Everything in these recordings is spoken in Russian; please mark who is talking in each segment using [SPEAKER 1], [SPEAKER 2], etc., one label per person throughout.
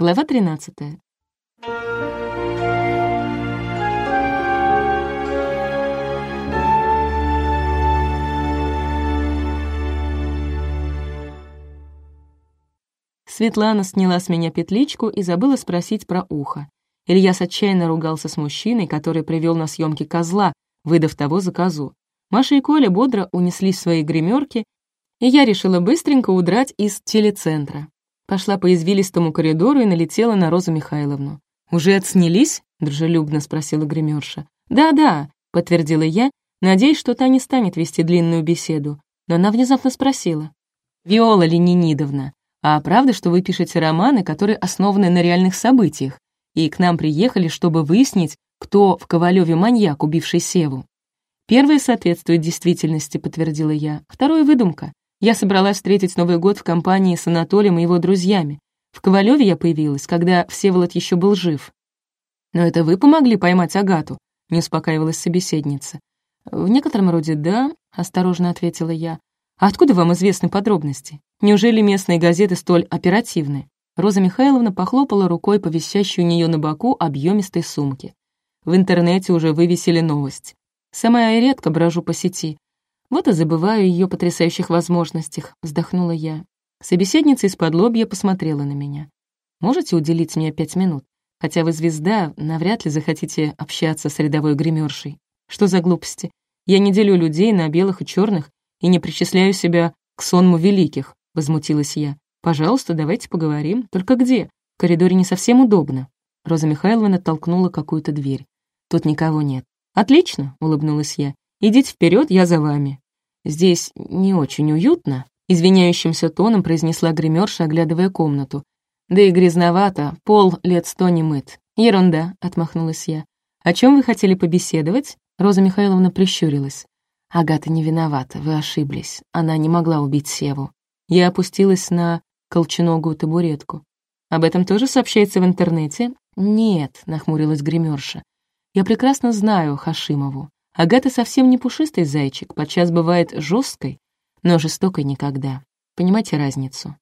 [SPEAKER 1] Глава 13. Светлана сняла с меня петличку и забыла спросить про ухо. Ильяс отчаянно ругался с мужчиной, который привел на съемки козла, выдав того за козу. Маша и Коля бодро унесли свои гримерки, и я решила быстренько удрать из телецентра. Пошла по извилистому коридору и налетела на Розу Михайловну. «Уже отснялись?» — дружелюбно спросила гримерша. «Да-да», — подтвердила я, надеясь, что та не станет вести длинную беседу. Но она внезапно спросила. «Виола Ленинидовна, а правда, что вы пишете романы, которые основаны на реальных событиях, и к нам приехали, чтобы выяснить, кто в Ковалеве маньяк, убивший Севу?» «Первое соответствует действительности», — подтвердила я. «Второе — выдумка. Я собралась встретить Новый год в компании с Анатолием и его друзьями. В Ковалеве я появилась, когда Всеволод еще был жив. «Но это вы помогли поймать Агату?» — не успокаивалась собеседница. «В некотором роде да», — осторожно ответила я. «А откуда вам известны подробности? Неужели местные газеты столь оперативны?» Роза Михайловна похлопала рукой по висящей у нее на боку объемистой сумке. В интернете уже вывесили новость. Сама я редко брожу по сети, вот и забываю ее потрясающих возможностях, вздохнула я. Собеседница из-под лобья посмотрела на меня. Можете уделить мне пять минут? Хотя вы звезда, навряд ли захотите общаться с рядовой гримершей. Что за глупости? Я не делю людей на белых и черных и не причисляю себя к сонму великих, возмутилась я. Пожалуйста, давайте поговорим. Только где? В коридоре не совсем удобно. Роза Михайловна толкнула какую-то дверь. Тут никого нет. Отлично, улыбнулась я. Идите вперед, я за вами. Здесь не очень уютно, извиняющимся тоном произнесла гримерша, оглядывая комнату. Да и грязновато, пол лет сто не мыт. Ерунда, отмахнулась я. О чем вы хотели побеседовать? Роза Михайловна прищурилась. Агата не виновата, вы ошиблись. Она не могла убить Севу. Я опустилась на колченогую табуретку. Об этом тоже сообщается в интернете? Нет, нахмурилась гримерша. Я прекрасно знаю Хашимову. Агата совсем не пушистый зайчик, подчас бывает жесткой, но жестокой никогда. Понимаете разницу?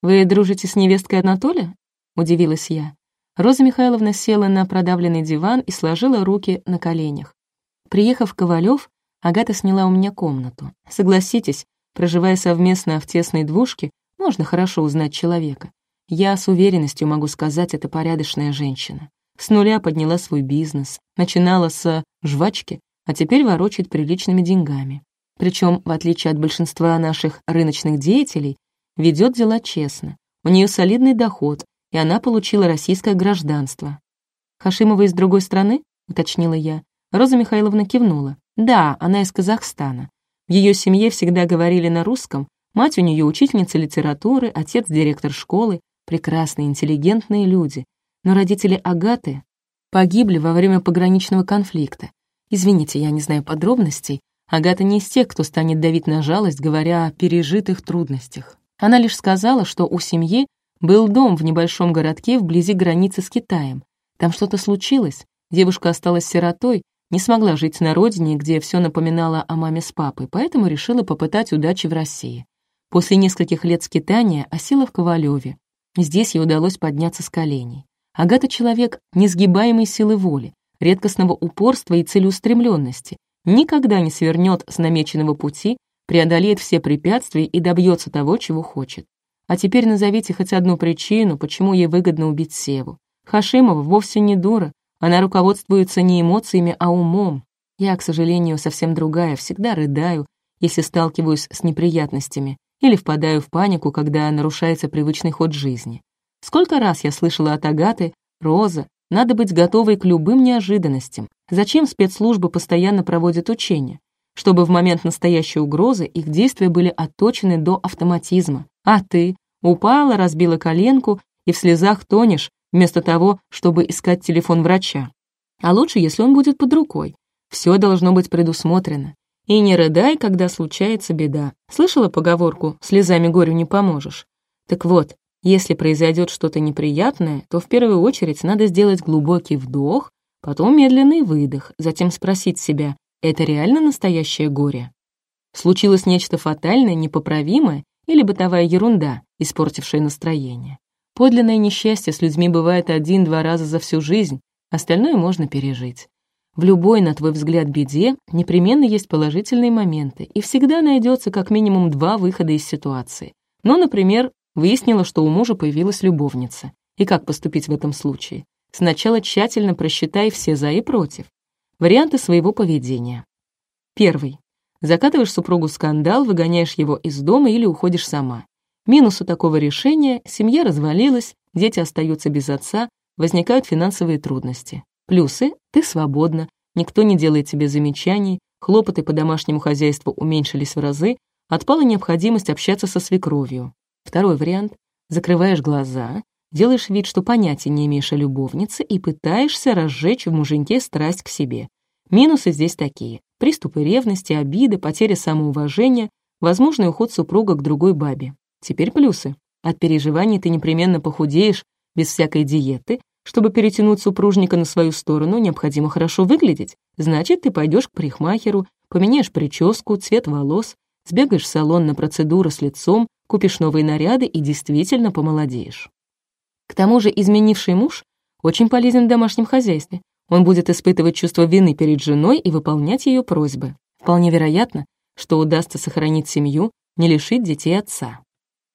[SPEAKER 1] «Вы дружите с невесткой Анатолия?» — удивилась я. Роза Михайловна села на продавленный диван и сложила руки на коленях. Приехав Ковалев, Агата сняла у меня комнату. Согласитесь, проживая совместно в тесной двушке, можно хорошо узнать человека. Я с уверенностью могу сказать, это порядочная женщина. С нуля подняла свой бизнес, начинала с жвачки, а теперь ворочает приличными деньгами. Причем, в отличие от большинства наших рыночных деятелей, ведет дела честно. У нее солидный доход, и она получила российское гражданство. «Хашимова из другой страны?» — уточнила я. Роза Михайловна кивнула. «Да, она из Казахстана. В ее семье всегда говорили на русском. Мать у нее учительница литературы, отец директор школы. Прекрасные, интеллигентные люди но родители Агаты погибли во время пограничного конфликта. Извините, я не знаю подробностей. Агата не из тех, кто станет давить на жалость, говоря о пережитых трудностях. Она лишь сказала, что у семьи был дом в небольшом городке вблизи границы с Китаем. Там что-то случилось, девушка осталась сиротой, не смогла жить на родине, где все напоминало о маме с папой, поэтому решила попытать удачи в России. После нескольких лет скитания осела в Ковалеве. Здесь ей удалось подняться с коленей. Агата — человек несгибаемой силы воли, редкостного упорства и целеустремленности, никогда не свернет с намеченного пути, преодолеет все препятствия и добьется того, чего хочет. А теперь назовите хоть одну причину, почему ей выгодно убить Севу. Хашимова вовсе не дура, она руководствуется не эмоциями, а умом. Я, к сожалению, совсем другая, всегда рыдаю, если сталкиваюсь с неприятностями, или впадаю в панику, когда нарушается привычный ход жизни. Сколько раз я слышала от Агаты, Роза, надо быть готовой к любым неожиданностям. Зачем спецслужбы постоянно проводят учения? Чтобы в момент настоящей угрозы их действия были отточены до автоматизма. А ты упала, разбила коленку и в слезах тонешь, вместо того, чтобы искать телефон врача. А лучше, если он будет под рукой. Все должно быть предусмотрено. И не рыдай, когда случается беда. Слышала поговорку «слезами горю не поможешь»? Так вот, если произойдет что-то неприятное, то в первую очередь надо сделать глубокий вдох, потом медленный выдох, затем спросить себя, это реально настоящее горе? Случилось нечто фатальное, непоправимое или бытовая ерунда, испортившая настроение? Подлинное несчастье с людьми бывает один-два раза за всю жизнь, остальное можно пережить. В любой, на твой взгляд, беде непременно есть положительные моменты, и всегда найдется как минимум два выхода из ситуации. Ну, например, выяснила, что у мужа появилась любовница. И как поступить в этом случае? Сначала тщательно просчитай все «за» и «против». Варианты своего поведения. Первый. Закатываешь супругу скандал, выгоняешь его из дома или уходишь сама. Минус у такого решения — семья развалилась, дети остаются без отца, возникают финансовые трудности. Плюсы — ты свободна, никто не делает тебе замечаний, хлопоты по домашнему хозяйству уменьшились в разы, отпала необходимость общаться со свекровью. Второй вариант — закрываешь глаза, делаешь вид, что понятия не имеешь о любовнице и пытаешься разжечь в муженьке страсть к себе. Минусы здесь такие. Приступы ревности, обиды, потеря самоуважения, возможный уход супруга к другой бабе. Теперь плюсы. От переживаний ты непременно похудеешь без всякой диеты. Чтобы перетянуть супружника на свою сторону, необходимо хорошо выглядеть. Значит, ты пойдешь к парикмахеру, поменяешь прическу, цвет волос, сбегаешь в салон на процедуру с лицом, купишь новые наряды и действительно помолодеешь. К тому же изменивший муж очень полезен в домашнем хозяйстве. Он будет испытывать чувство вины перед женой и выполнять ее просьбы. Вполне вероятно, что удастся сохранить семью, не лишить детей отца.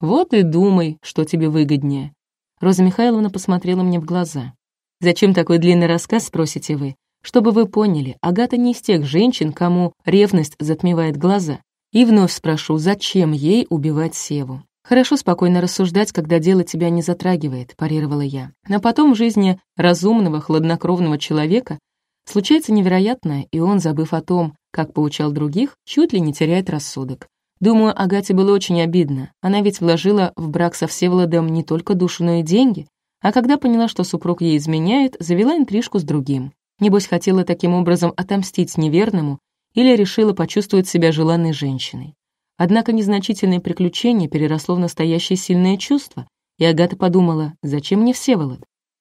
[SPEAKER 1] «Вот и думай, что тебе выгоднее». Роза Михайловна посмотрела мне в глаза. «Зачем такой длинный рассказ, спросите вы? Чтобы вы поняли, Агата не из тех женщин, кому ревность затмевает глаза. И вновь спрошу, зачем ей убивать Севу? Хорошо спокойно рассуждать, когда дело тебя не затрагивает, парировала я. А потом в жизни разумного, хладнокровного человека случается невероятное, и он, забыв о том, как поучал других, чуть ли не теряет рассудок. Думаю, Агате было очень обидно. Она ведь вложила в брак со Всеволодом не только душу, но и деньги. А когда поняла, что супруг ей изменяет, завела интрижку с другим. Небось, хотела таким образом отомстить неверному или решила почувствовать себя желанной женщиной. Однако незначительное приключение переросло в настоящее сильное чувство, и Агата подумала, зачем мне Всеволод?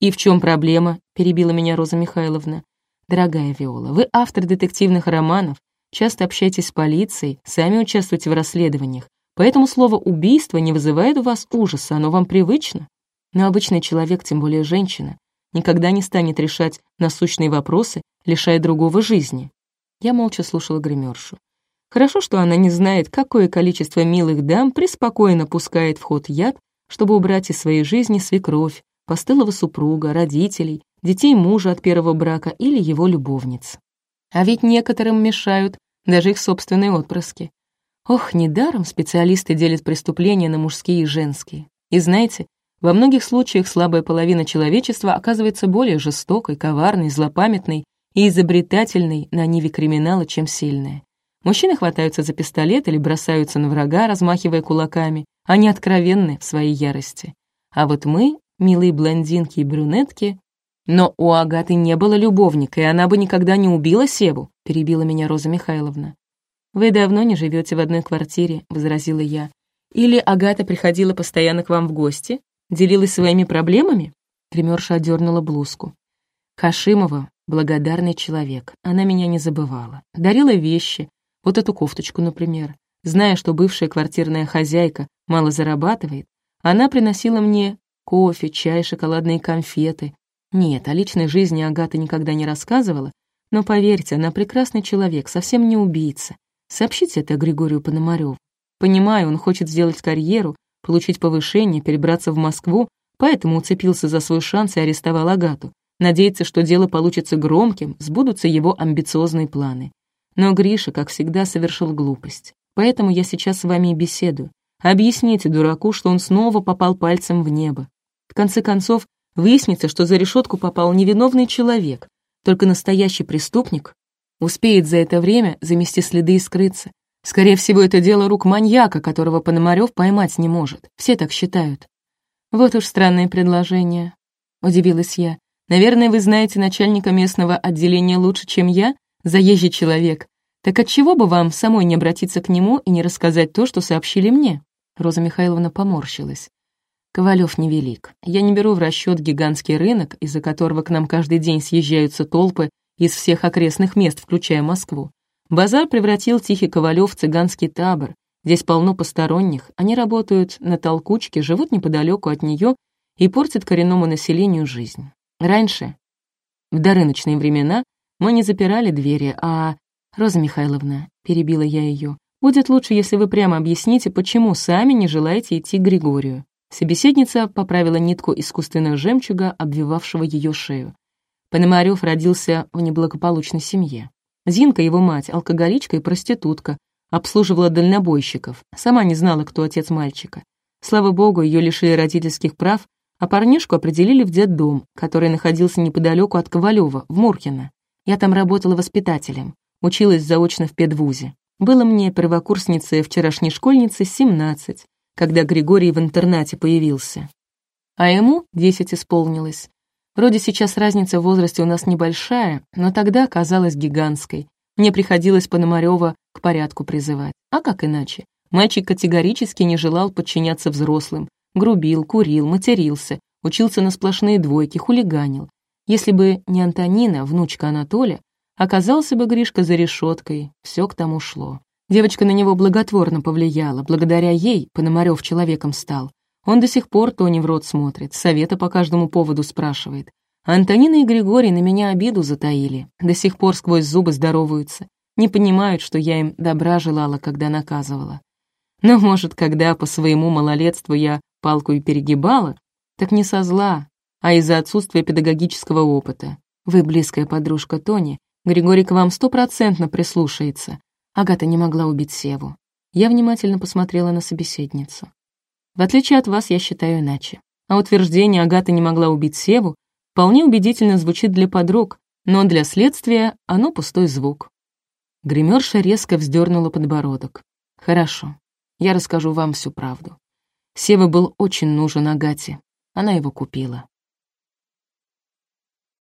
[SPEAKER 1] «И в чем проблема?» — перебила меня Роза Михайловна. «Дорогая Виола, вы автор детективных романов, часто общаетесь с полицией, сами участвуете в расследованиях, поэтому слово «убийство» не вызывает у вас ужаса, оно вам привычно. Но обычный человек, тем более женщина, никогда не станет решать насущные вопросы, лишая другого жизни. Я молча слушала гримершу. Хорошо, что она не знает, какое количество милых дам преспокойно пускает в ход яд, чтобы убрать из своей жизни свекровь, постылого супруга, родителей, детей мужа от первого брака или его любовниц. А ведь некоторым мешают даже их собственные отпрыски. Ох, недаром специалисты делят преступления на мужские и женские. И знаете, во многих случаях слабая половина человечества оказывается более жестокой, коварной, злопамятной и изобретательной на ниве криминала, чем сильная. Мужчины хватаются за пистолет или бросаются на врага, размахивая кулаками, они откровенны в своей ярости. А вот мы, милые блондинки и брюнетки, «Но у Агаты не было любовника, и она бы никогда не убила Севу», — перебила меня Роза Михайловна. «Вы давно не живете в одной квартире», — возразила я. «Или Агата приходила постоянно к вам в гости, делилась своими проблемами?» Гримерша одернула блузку. Хашимова — благодарный человек, она меня не забывала. Дарила вещи, вот эту кофточку, например. Зная, что бывшая квартирная хозяйка мало зарабатывает, она приносила мне кофе, чай, шоколадные конфеты, нет, о личной жизни Агата никогда не рассказывала, но поверьте, она прекрасный человек, совсем не убийца. Сообщите это Григорию Пономарёву. Понимаю, он хочет сделать карьеру, получить повышение, перебраться в Москву, поэтому уцепился за свой шанс и арестовал Агату. Надеется, что дело получится громким, сбудутся его амбициозные планы. Но Гриша, как всегда, совершил глупость. Поэтому я сейчас с вами и беседую. Объясните дураку, что он снова попал пальцем в небо. В конце концов, Выяснится, что за решетку попал невиновный человек, только настоящий преступник успеет за это время замести следы и скрыться. Скорее всего, это дело рук маньяка, которого Пономарёв поймать не может. Все так считают. Вот уж странное предложение. Удивилась я. Наверное, вы знаете начальника местного отделения лучше, чем я, заезжий человек. Так отчего бы вам самой не обратиться к нему и не рассказать то, что сообщили мне?» Роза Михайловна поморщилась. Ковалев невелик. Я не беру в расчет гигантский рынок, из-за которого к нам каждый день съезжаются толпы из всех окрестных мест, включая Москву. Базар превратил Тихий Ковалев в цыганский табор. Здесь полно посторонних, они работают на толкучке, живут неподалеку от нее и портит коренному населению жизнь. Раньше, в дорыночные времена, мы не запирали двери, а... «Роза Михайловна», — перебила я ее, «будет лучше, если вы прямо объясните, почему сами не желаете идти к Григорию». Собеседница поправила нитку искусственного жемчуга, обвивавшего ее шею. Пономарев родился в неблагополучной семье. Зинка, его мать, алкоголичка и проститутка, обслуживала дальнобойщиков, сама не знала, кто отец мальчика. Слава богу, ее лишили родительских прав, а парнишку определили в детдом, который находился неподалеку от Ковалева, в Муркино. Я там работала воспитателем, училась заочно в педвузе. Было мне первокурснице вчерашней школьнице 17, когда Григорий в интернате появился. А ему 10 исполнилось. Вроде сейчас разница в возрасте у нас небольшая, но тогда казалась гигантской. Мне приходилось Пономарёва к порядку призывать. А как иначе? Мальчик категорически не желал подчиняться взрослым. Грубил, курил, матерился, учился на сплошные двойки, хулиганил. Если бы не Антонина, внучка Анатолия, оказался бы Гришка за решеткой, все к тому шло. Девочка на него благотворно повлияла, благодаря ей Пономарев человеком стал. Он до сих пор Тони в рот смотрит, совета по каждому поводу спрашивает. Антонина и Григорий на меня обиду затаили, до сих пор сквозь зубы здороваются, не понимают, что я им добра желала, когда наказывала. Но, может, когда по своему малолетству я палку и перегибала, так не со зла, а из-за отсутствия педагогического опыта. Вы близкая подружка Тони, Григорий к вам стопроцентно прислушается. Агата не могла убить Севу. Я внимательно посмотрела на собеседницу. В отличие от вас, я считаю иначе. А утверждение Агата не могла убить Севу вполне убедительно звучит для подруг, но для следствия оно пустой звук. Гримерша резко вздернула подбородок. «Хорошо, я расскажу вам всю правду. Сева был очень нужен Агате. Она его купила.